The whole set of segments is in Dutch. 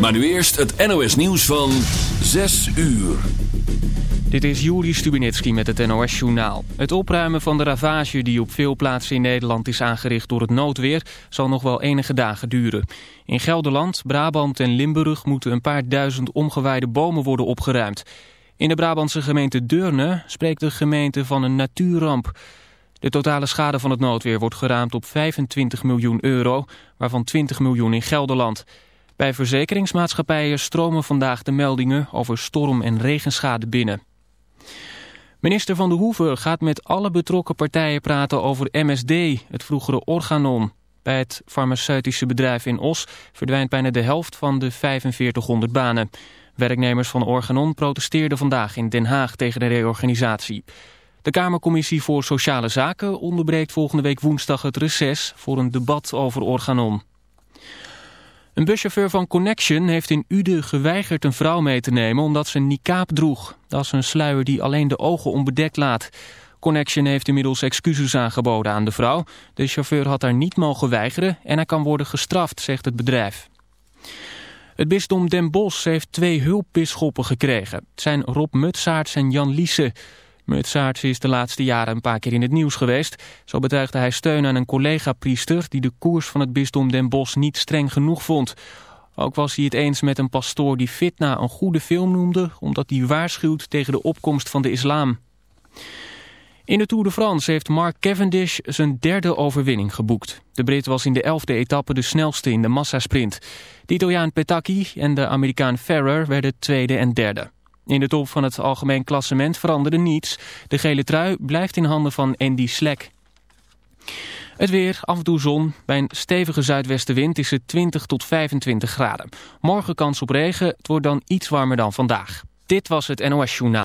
Maar nu eerst het NOS nieuws van 6 uur. Dit is Juri Stubinetski met het NOS-journaal. Het opruimen van de ravage die op veel plaatsen in Nederland is aangericht door het noodweer... zal nog wel enige dagen duren. In Gelderland, Brabant en Limburg moeten een paar duizend omgewaaide bomen worden opgeruimd. In de Brabantse gemeente Deurne spreekt de gemeente van een natuurramp. De totale schade van het noodweer wordt geraamd op 25 miljoen euro, waarvan 20 miljoen in Gelderland... Bij verzekeringsmaatschappijen stromen vandaag de meldingen over storm- en regenschade binnen. Minister Van der Hoeven gaat met alle betrokken partijen praten over MSD, het vroegere Organon. Bij het farmaceutische bedrijf in Os verdwijnt bijna de helft van de 4500 banen. Werknemers van Organon protesteerden vandaag in Den Haag tegen de reorganisatie. De Kamercommissie voor Sociale Zaken onderbreekt volgende week woensdag het reces voor een debat over Organon. Een buschauffeur van Connection heeft in Ude geweigerd een vrouw mee te nemen omdat ze een niqab droeg. Dat is een sluier die alleen de ogen onbedekt laat. Connection heeft inmiddels excuses aangeboden aan de vrouw. De chauffeur had haar niet mogen weigeren en hij kan worden gestraft, zegt het bedrijf. Het bisdom Den Bosch heeft twee hulpbisschoppen gekregen. Het zijn Rob Mutsaerts en Jan Liese. Mutsaerts is de laatste jaren een paar keer in het nieuws geweest. Zo betuigde hij steun aan een collega-priester... die de koers van het bisdom Den Bosch niet streng genoeg vond. Ook was hij het eens met een pastoor die Fitna een goede film noemde... omdat die waarschuwt tegen de opkomst van de islam. In de Tour de France heeft Mark Cavendish zijn derde overwinning geboekt. De Brit was in de elfde etappe de snelste in de massasprint. De Italiaan Petacchi en de Amerikaan Ferrer werden tweede en derde. In de top van het algemeen klassement veranderde niets. De gele trui blijft in handen van Andy Slek. Het weer, af en toe zon. Bij een stevige zuidwestenwind is het 20 tot 25 graden. Morgen kans op regen, het wordt dan iets warmer dan vandaag. Dit was het NOS Journaal.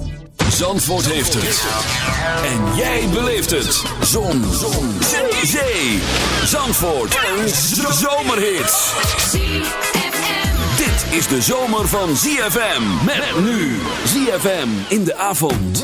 Zandvoort heeft het. En jij beleeft het. Zon. Zon. Zee. Zee. Zandvoort. Een zomerhit. Dit is de zomer van ZFM. Met nu. ZFM in de avond.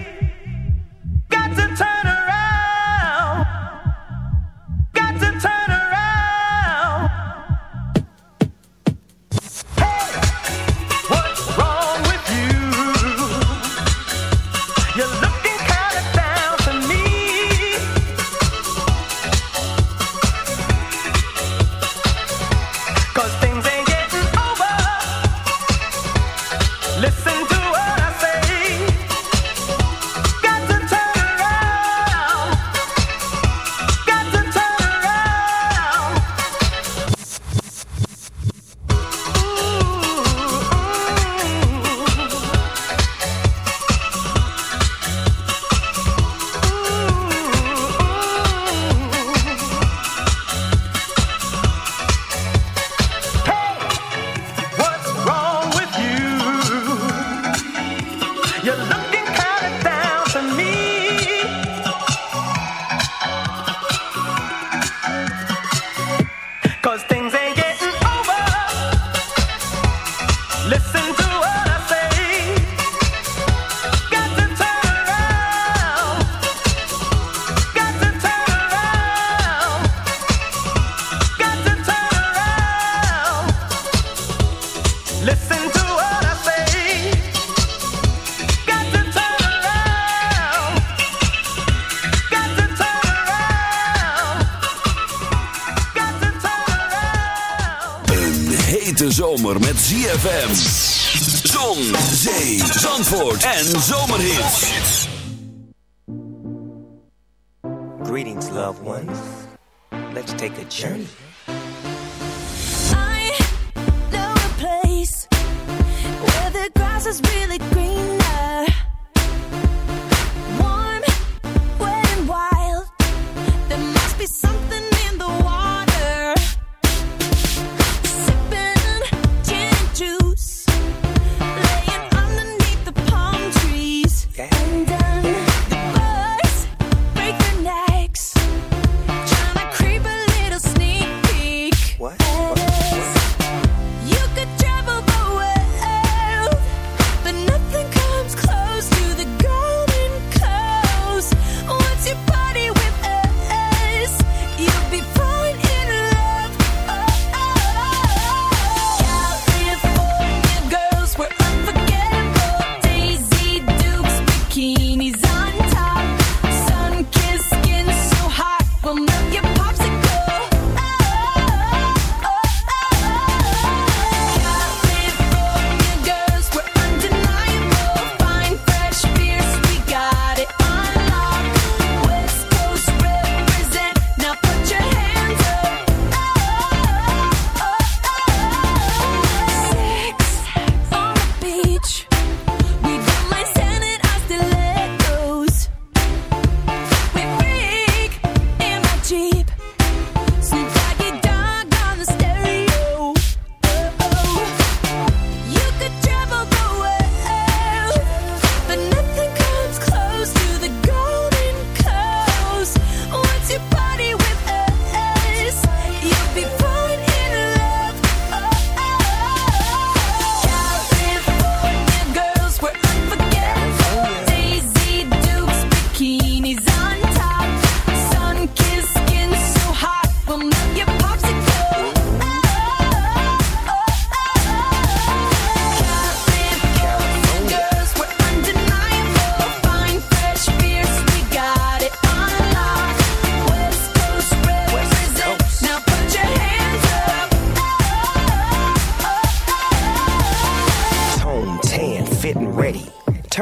zomer met ZFM. Zon, zee, zandvoort en zomerhits. Greetings, loved ones. Let's take a journey. I know a place where the grass is really greener.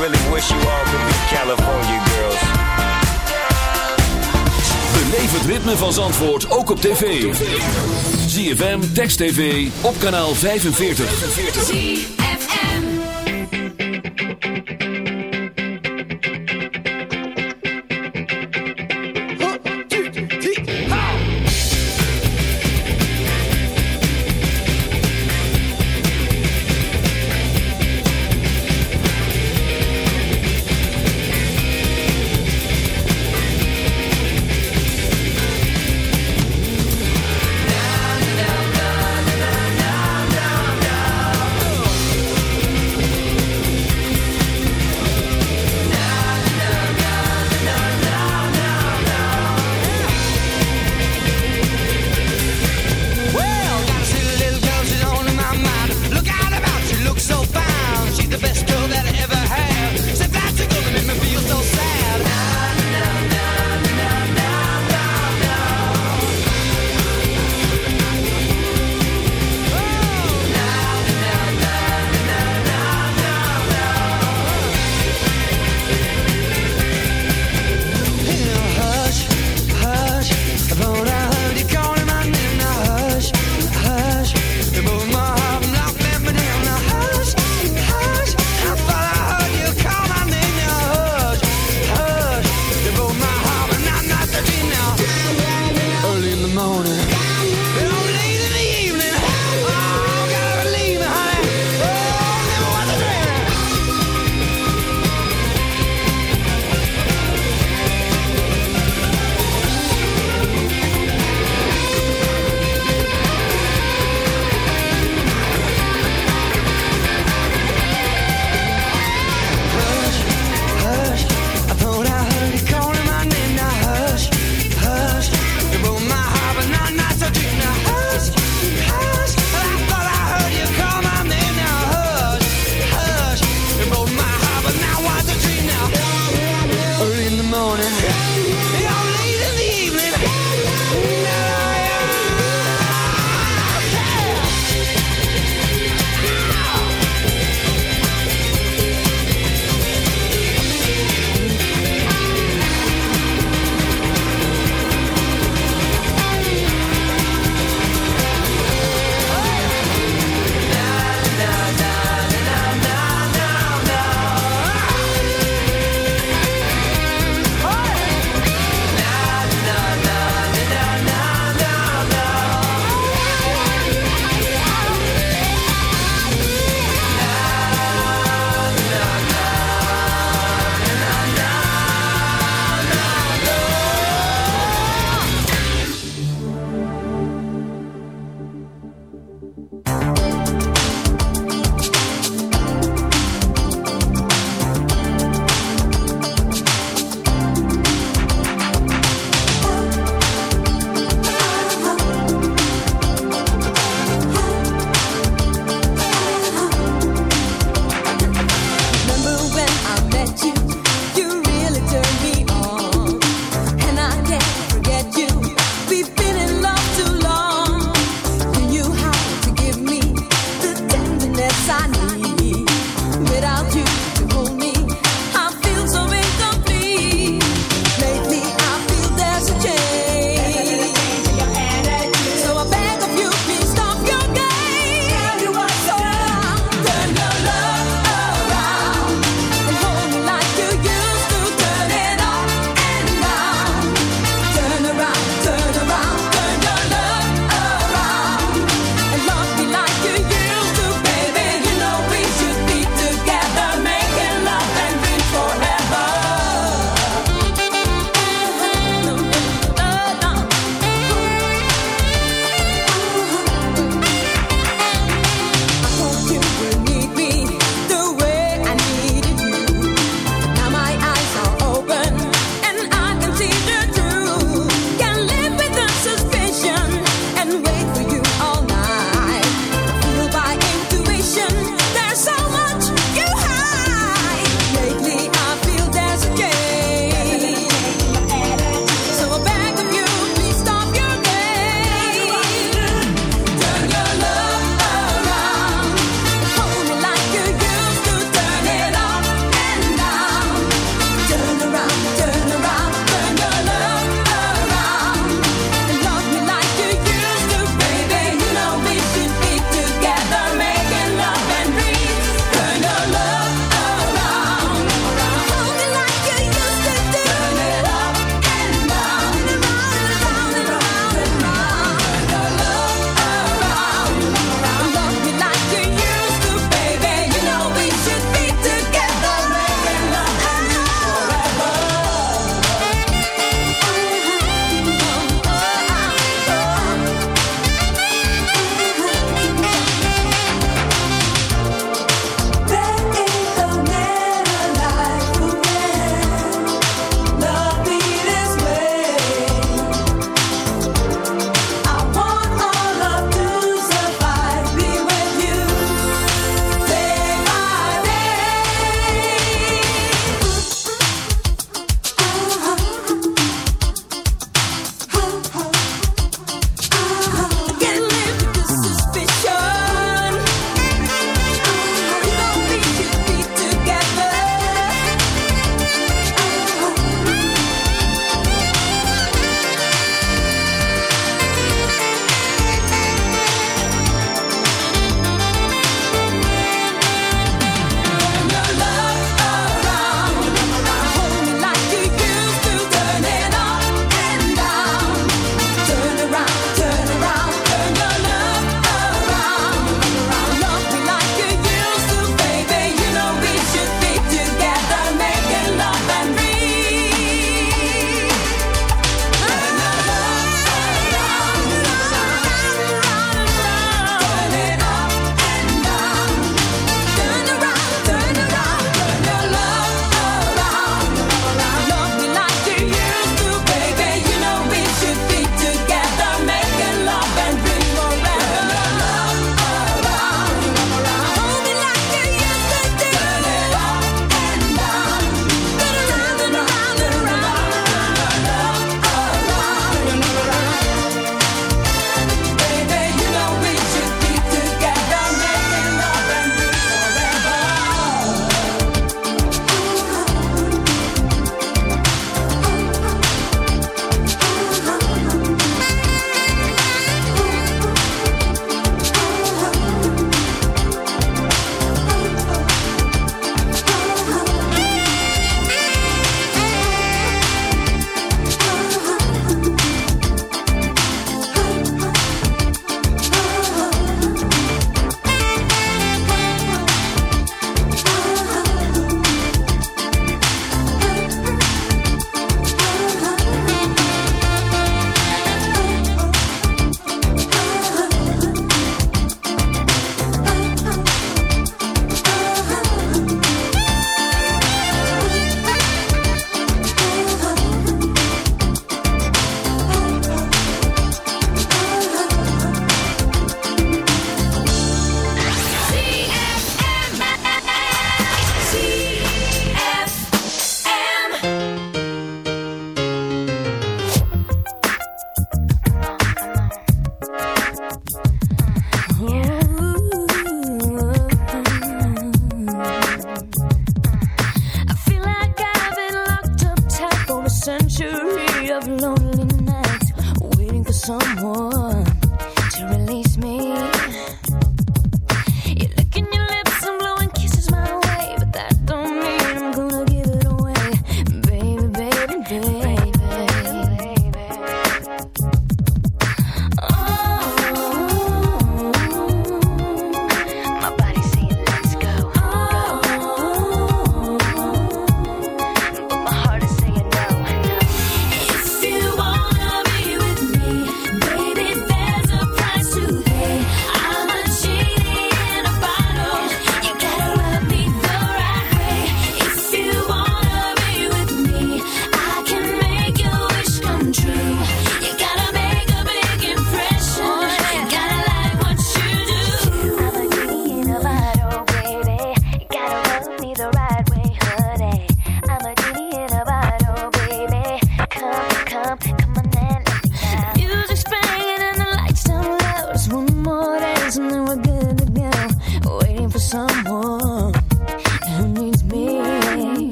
really wish you all could be California girls. Beleef het ritme van Zandvoort ook op tv. ZFM, Text TV, op kanaal 45. 45.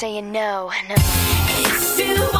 saying no, no.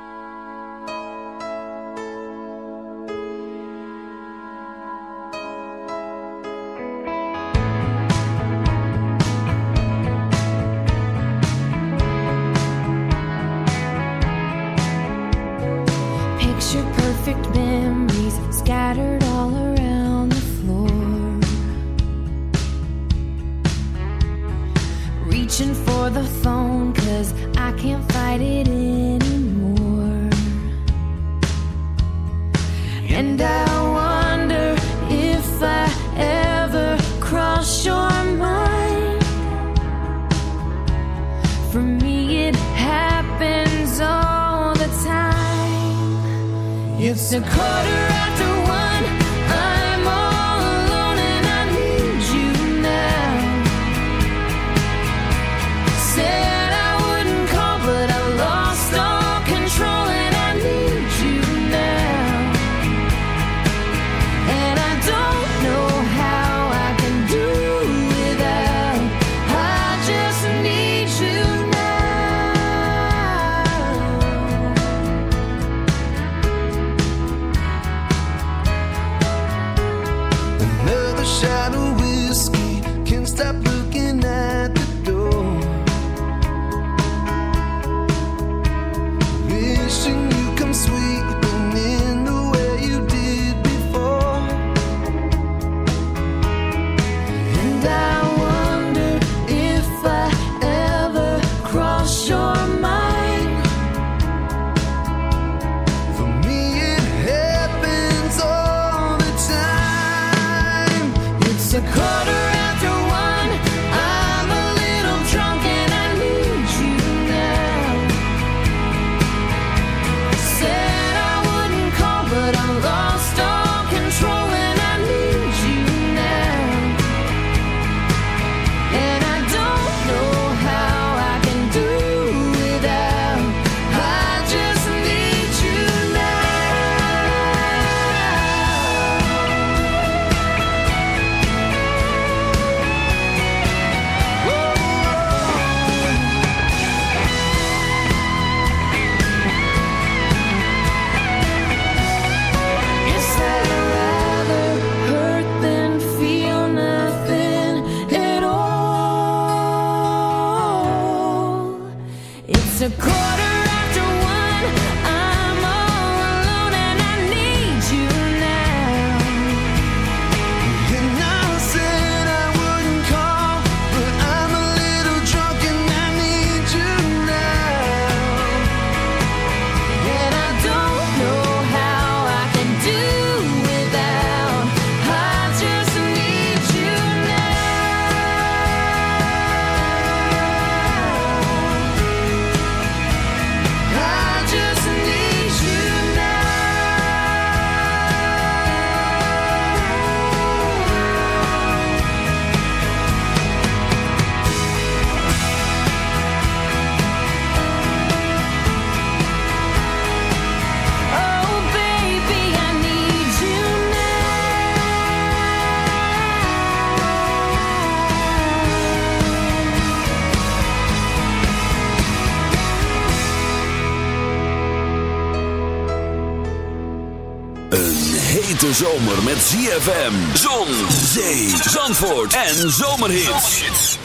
ZFM, Zon, Zee, Zandvoort en Zomerhits.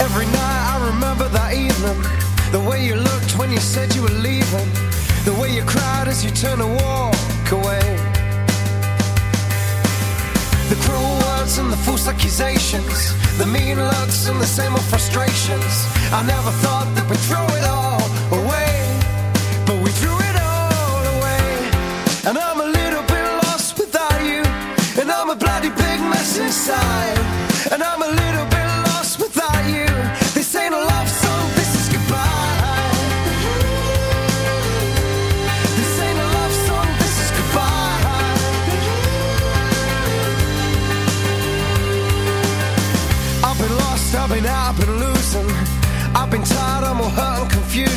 Every night I remember that evening. The way you looked when you said you were leaving. The way you cried as you turned away and the same old frustrations. I never thought that.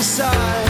inside.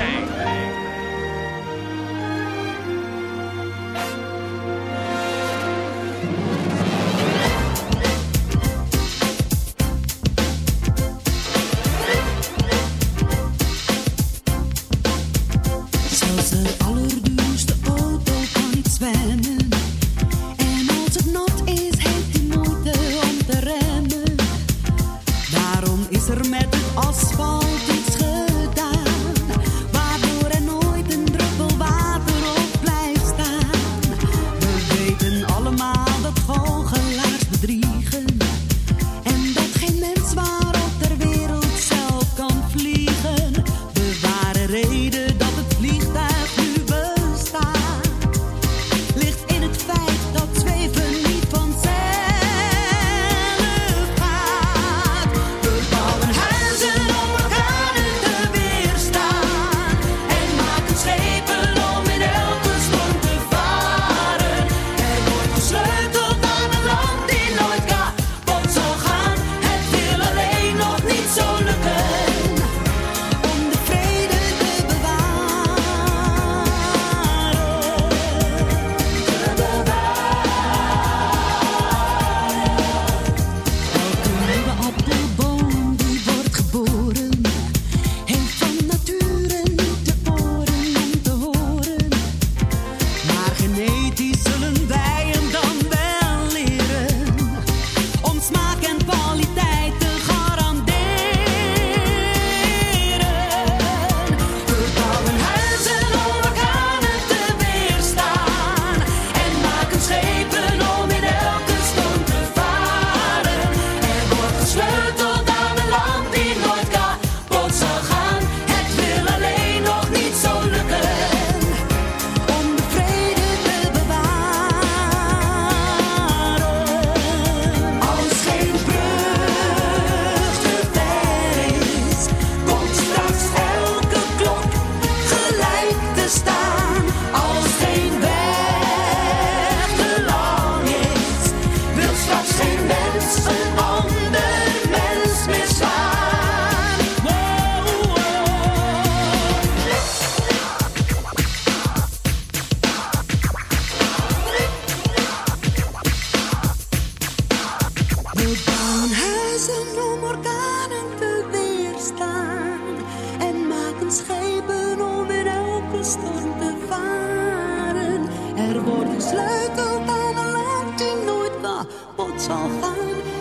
wordt sleutel van een land die nooit waar wat zal gaan.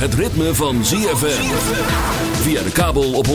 Het ritme van ZFM. Via de kabel op